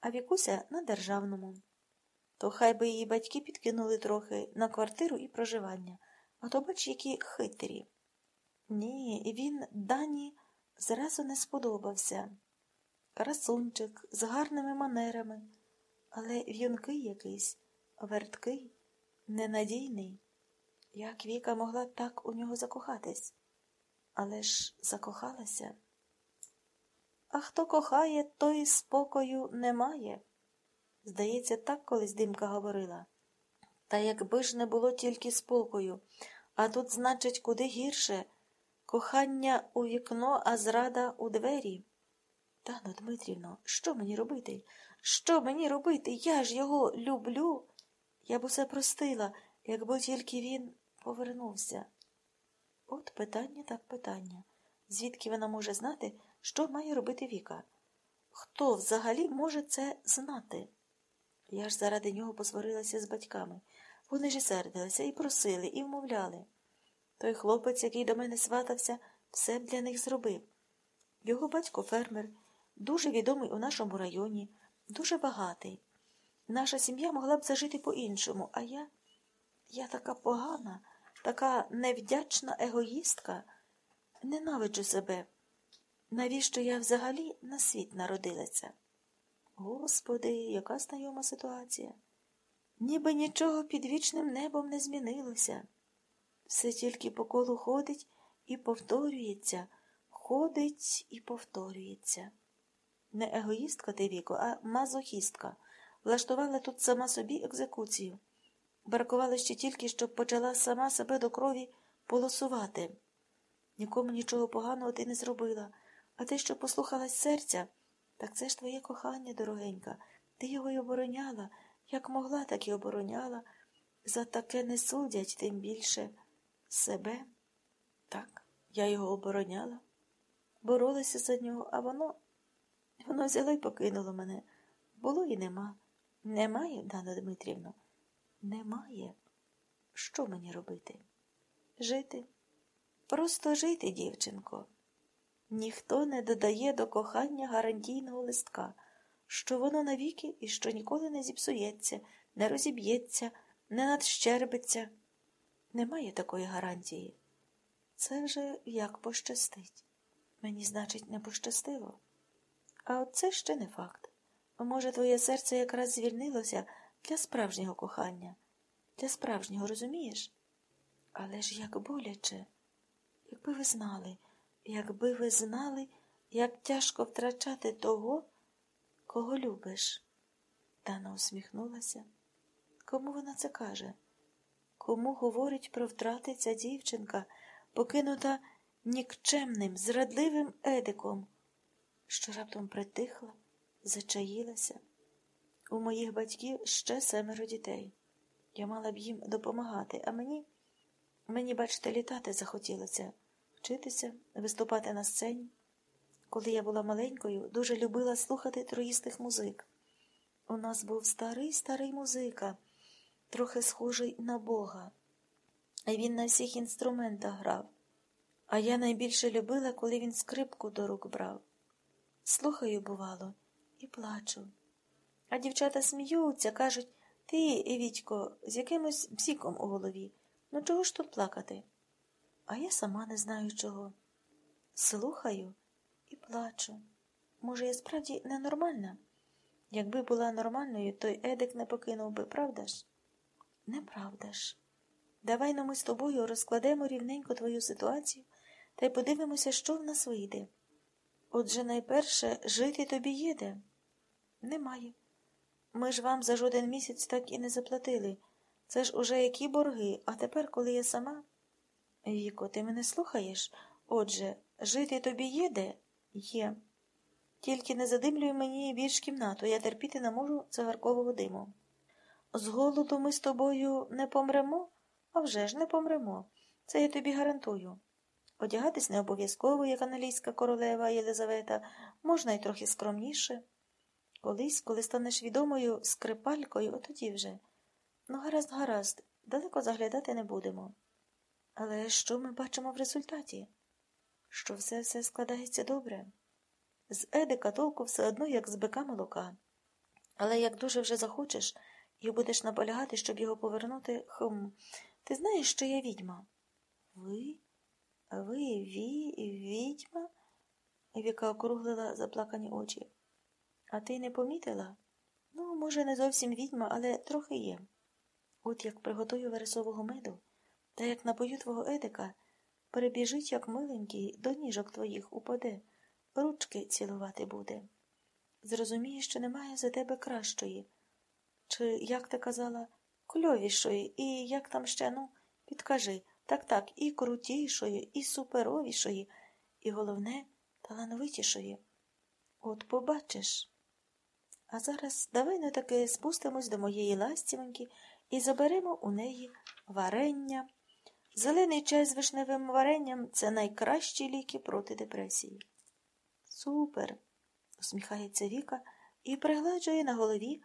а Вікуся на державному. То хай би її батьки підкинули трохи на квартиру і проживання, а то бач, які хитрі. Ні, він Дані зразу не сподобався. Красунчик з гарними манерами, але в'юнкий якийсь, верткий, ненадійний. Як Віка могла так у нього закохатись? Але ж закохалася. А хто кохає, той спокою не має. Здається, так колись димка говорила. Та якби ж не було тільки спокою, а тут, значить, куди гірше кохання у вікно, а зрада у двері. Тану Дмитрівно, що мені робити? Що мені робити? Я ж його люблю. Я б усе простила, якби тільки він повернувся. От питання так питання. Звідки вона може знати, що має робити Віка? Хто взагалі може це знати? Я ж заради нього посварилася з батьками. Вони ж сердилися, і просили, і вмовляли. Той хлопець, який до мене сватався, все б для них зробив. Його батько фермер, дуже відомий у нашому районі, дуже багатий. Наша сім'я могла б зажити по-іншому, а я. Я така погана, така невдячна егоїстка, ненавиджу себе. Навіщо я взагалі на світ народилася? Господи, яка знайома ситуація. Ніби нічого під вічним небом не змінилося. Все тільки по колу ходить і повторюється, ходить і повторюється. Не егоїстка ти, Віко, а мазохістка. Влаштувала тут сама собі екзекуцію. Бракувало ще тільки, щоб почала сама себе до крові полосувати. Нікому нічого поганого ти не зробила, а те, що послухалась серця, так це ж твоє кохання, дорогенька. Ти його й обороняла, як могла, так і обороняла. За таке не судять, тим більше себе. Так, я його обороняла, боролася за нього, а воно воно взяло й покинуло мене. Було і нема. Немає, Дана Дмитрівна? Немає. Що мені робити? Жити? Просто жити, дівчинко. Ніхто не додає до кохання гарантійного листка, що воно навіки і що ніколи не зіпсується, не розіб'ється, не надщербиться. Немає такої гарантії. Це вже як пощастить. Мені, значить, не пощастило. А от це ще не факт. Може, твоє серце якраз звільнилося для справжнього кохання, для справжнього, розумієш? Але ж як боляче, якби ви знали, якби ви знали, як тяжко втрачати того, кого любиш. Дана усміхнулася. Кому вона це каже? Кому говорить про втрати ця дівчинка, покинута нікчемним, зрадливим едиком, що раптом притихла, зачаїлася. У моїх батьків ще семеро дітей. Я мала б їм допомагати, а мені, мені, бачите, літати захотілося, вчитися, виступати на сцені. Коли я була маленькою, дуже любила слухати троїстих музик. У нас був старий старий музика, трохи схожий на Бога. Він на всіх інструментах грав. А я найбільше любила, коли він скрипку до рук брав. Слухаю, бувало, і плачу. А дівчата сміються, кажуть ти, Вітько, з якимось бзіком у голові. Ну чого ж тут плакати? А я сама не знаю чого. Слухаю і плачу. Може, я справді ненормальна? Якби була нормальною, той Едик не покинув би, правда ж? Неправда ж. Давай но ми з тобою розкладемо рівненько твою ситуацію та й подивимося, що в нас вийде. Отже, найперше, жити тобі їде? Немає. Ми ж вам за жоден місяць так і не заплатили. Це ж уже які борги, а тепер, коли я сама. Віко, ти мене слухаєш? Отже, жити тобі є де? Є. Тільки не задимлюй мені більш кімнату, я терпіти не можу цигаркового диму. З голоду ми з тобою не помремо? А вже ж не помремо. Це я тобі гарантую. Одягатись не обов'язково, як аналійська королева Єлизавета, можна й трохи скромніше. Колись, коли станеш відомою скрипалькою, тоді вже. Ну, гаразд, гаразд, далеко заглядати не будемо. Але що ми бачимо в результаті? Що все все складається добре. З Едика толку все одно, як з бика молока. Але як дуже вже захочеш і будеш наполягати, щоб його повернути, хм, ти знаєш, що я відьма? Ви? Ви ві... відьма? Віка округлила заплакані очі. А ти не помітила? Ну, може, не зовсім відьма, але трохи є. От як приготую вересового меду, та як напою твого едика, перебіжить, як миленький, до ніжок твоїх упаде, ручки цілувати буде. Зрозумієш, що немає за тебе кращої. Чи, як ти казала, кльовішої, і як там ще, ну, підкажи, так так, і крутішої, і суперовішої, і головне, талановитішої. От побачиш. А зараз давай не таки спустимось до моєї ластівоньки і заберемо у неї варення. Зелений чай з вишневим варенням це найкращі ліки проти депресії. Супер, усміхається Віка і пригладжує на голові